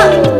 아!